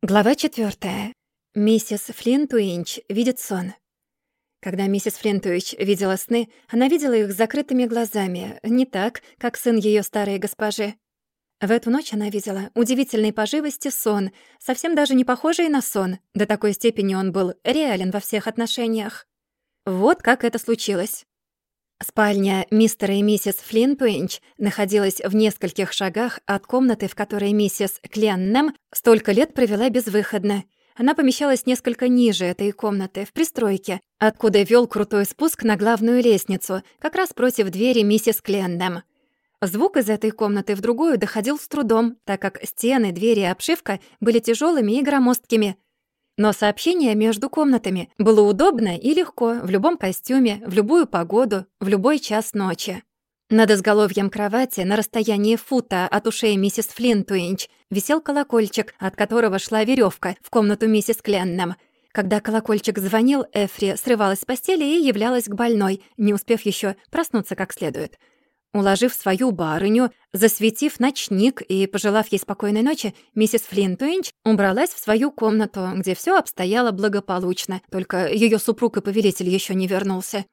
Глава четвертая. Миссис Флинтуинч видит сон. Когда миссис Флинтуич видела сны, она видела их с закрытыми глазами, не так, как сын ее старой госпожи. В эту ночь она видела удивительной по живости сон, совсем даже не похожий на сон, до такой степени он был реален во всех отношениях. Вот как это случилось. Спальня мистера и миссис Флинтуинч находилась в нескольких шагах от комнаты, в которой миссис Кленнем столько лет провела безвыходно. Она помещалась несколько ниже этой комнаты, в пристройке, откуда вел крутой спуск на главную лестницу, как раз против двери миссис Кленнем. Звук из этой комнаты в другую доходил с трудом, так как стены, двери и обшивка были тяжелыми и громоздкими — но сообщение между комнатами было удобно и легко в любом костюме, в любую погоду, в любой час ночи. Над изголовьем кровати, на расстоянии фута от ушей миссис Флинтуинч, висел колокольчик, от которого шла веревка в комнату миссис Кленнам. Когда колокольчик звонил, Эфри срывалась с постели и являлась к больной, не успев еще проснуться как следует. Уложив свою барыню, засветив ночник и пожелав ей спокойной ночи, миссис Флинтуинч убралась в свою комнату, где все обстояло благополучно, только ее супруг и повелитель еще не вернулся.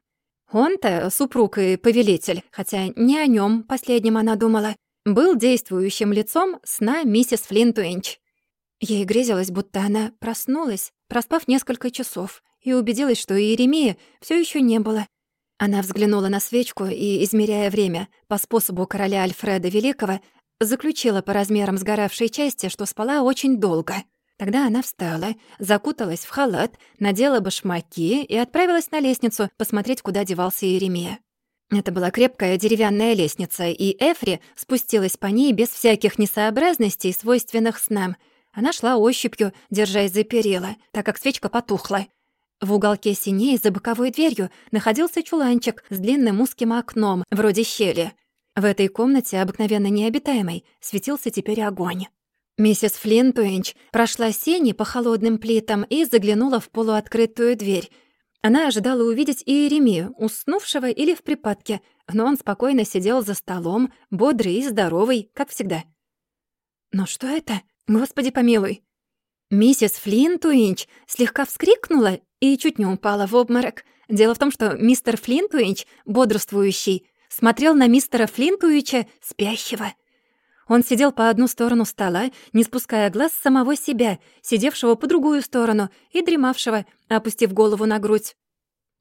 Он-то, супруг и повелитель, хотя не о нем последнем она думала, был действующим лицом сна миссис Флинтуинч. Ей грезилось, будто она проснулась, проспав несколько часов, и убедилась, что Иеремии все еще не было, она взглянула на свечку и, измеряя время по способу короля Альфреда Великого, заключила по размерам сгоравшей части, что спала очень долго. Тогда она встала, закуталась в халат, надела башмаки и отправилась на лестницу посмотреть, куда девался Иеремия. Это была крепкая деревянная лестница, и Эфри спустилась по ней без всяких несообразностей, свойственных снам. Она шла ощупью, держась за перила, так как свечка потухла. В уголке синей за боковой дверью находился чуланчик с длинным узким окном, вроде щели. В этой комнате, обыкновенно необитаемой, светился теперь огонь. Миссис Флинтуинч прошла сени по холодным плитам и заглянула в полуоткрытую дверь. Она ожидала увидеть Иеремию, уснувшего или в припадке, но он спокойно сидел за столом, бодрый и здоровый, как всегда. «Но что это? Господи помилуй!» Миссис Флинтуинч слегка вскрикнула и чуть не упала в обморок. Дело в том, что мистер Флинтуинч, бодрствующий, смотрел на мистера Флинтуича спящего. Он сидел по одну сторону стола, не спуская глаз с самого себя, сидевшего по другую сторону и дремавшего, опустив голову на грудь.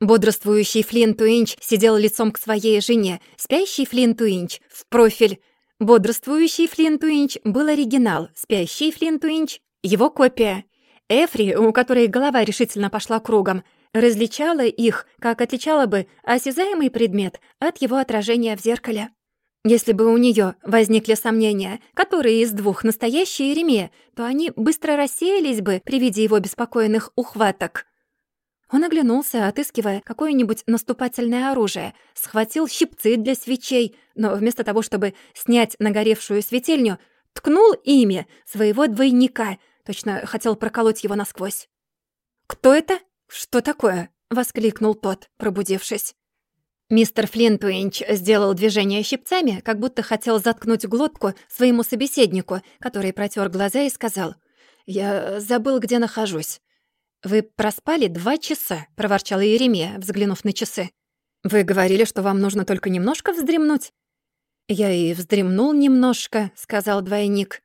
Бодрствующий Флинтуинч сидел лицом к своей жене, спящий Флинтуинч в профиль. Бодрствующий Флинтуинч был оригинал, спящий Флинтуинч его копия. Эфри, у которой голова решительно пошла кругом, различала их, как отличала бы осязаемый предмет от его отражения в зеркале. Если бы у нее возникли сомнения, которые из двух настоящие Еремея, то они быстро рассеялись бы при виде его беспокойных ухваток. Он оглянулся, отыскивая какое-нибудь наступательное оружие, схватил щипцы для свечей, но вместо того, чтобы снять нагоревшую светильню, ткнул ими своего двойника — Точно хотел проколоть его насквозь. «Кто это? Что такое?» — воскликнул тот, пробудившись. Мистер Флинтуинч сделал движение щипцами, как будто хотел заткнуть глотку своему собеседнику, который протер глаза и сказал, «Я забыл, где нахожусь». «Вы проспали два часа», — проворчала Еремия, взглянув на часы. «Вы говорили, что вам нужно только немножко вздремнуть». «Я и вздремнул немножко», — сказал двойник.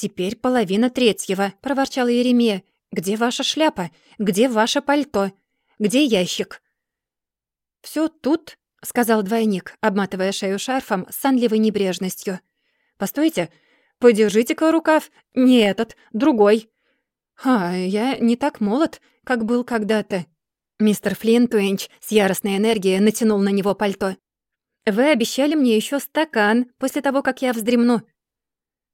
«Теперь половина третьего», — проворчал Еремея. «Где ваша шляпа? Где ваше пальто? Где ящик?» «Всё тут», — сказал двойник, обматывая шею шарфом с сонливой небрежностью. «Постойте, подержите-ка рукав. Не этот, другой». «А, я не так молод, как был когда-то». Мистер Флинтуинч с яростной энергией натянул на него пальто. «Вы обещали мне ещё стакан после того, как я вздремну.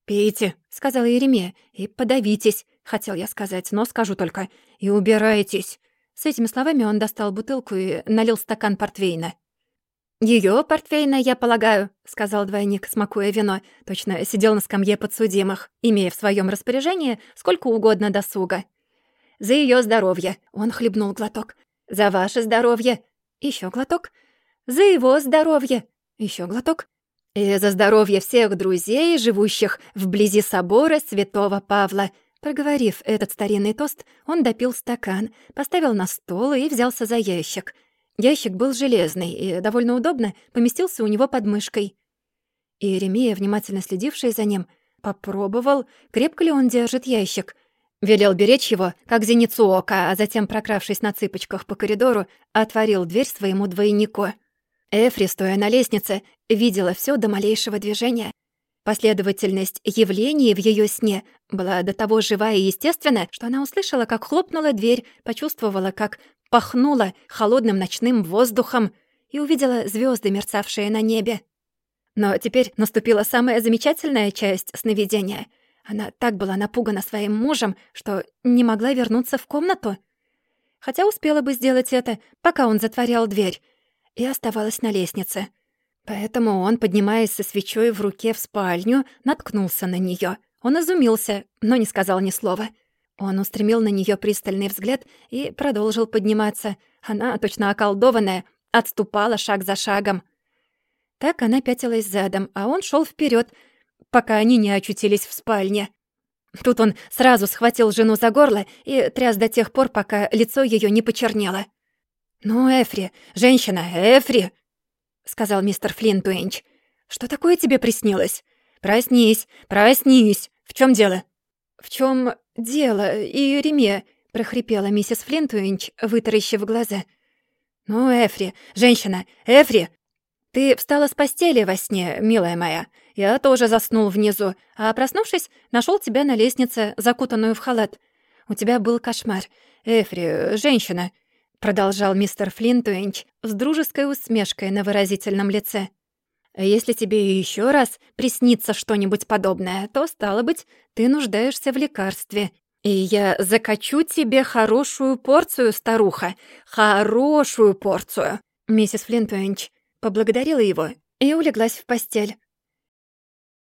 «Пейте», — сказала Еремея, — «и подавитесь», — хотел я сказать, но скажу только, «и убирайтесь». С этими словами он достал бутылку и налил стакан портвейна. «Её портвейна, я полагаю», — сказал двойник, смакуя вино. Точно сидел на скамье подсудимых, имея в своём распоряжении сколько угодно досуга. «За её здоровье», — он хлебнул глоток. «За ваше здоровье». Ещё глоток. «За его здоровье». Ещё глоток. И за здоровье всех друзей, живущих вблизи собора святого Павла, Проговорив этот старинный тост, он допил стакан, поставил на стол и взялся за ящик. Ящик был железный и довольно удобно поместился у него под мышкой. И Еремия, внимательно следивший за ним, попробовал, крепко ли он держит ящик. Велел беречь его, как зеницу ока, а затем, прокравшись на цыпочках по коридору, отворил дверь своему двойнику. Эфри, стоя на лестнице, видела все до малейшего движения. Последовательность явлений в ее сне была до того жива и естественна, что она услышала, как хлопнула дверь, почувствовала, как пахнула холодным ночным воздухом и увидела звезды, мерцавшие на небе. Но теперь наступила самая замечательная часть сновидения. Она так была напугана своим мужем, что не могла вернуться в комнату. Хотя успела бы сделать это, пока он затворял дверь, и оставалась на лестнице. Поэтому он, поднимаясь со свечой в руке в спальню, наткнулся на нее. Он изумился, но не сказал ни слова. Он устремил на нее пристальный взгляд и продолжил подниматься. Она, точно околдованная, отступала шаг за шагом. Так она пятилась задом, а он шел вперед, пока они не очутились в спальне. Тут он сразу схватил жену за горло и тряс до тех пор, пока лицо ее не почернело. «Ну, Эфри, женщина, Эфри!» — сказал мистер Флинтуэнч. «Что такое тебе приснилось? Проснись, проснись! В чем дело?» «В чем дело, Иеремия?» — прохрипела миссис Флинтуэнч, вытаращив глаза. «Ну, Эфри, женщина, Эфри! Ты встала с постели во сне, милая моя. Я тоже заснул внизу, а, проснувшись, нашел тебя на лестнице, закутанную в халат. У тебя был кошмар. Эфри, женщина!» Продолжал мистер Флинтуэнч с дружеской усмешкой на выразительном лице. «Если тебе еще раз приснится что-нибудь подобное, то, стало быть, ты нуждаешься в лекарстве. И я закачу тебе хорошую порцию, старуха, хорошую порцию». Миссис Флинтуэнч поблагодарила его и улеглась в постель.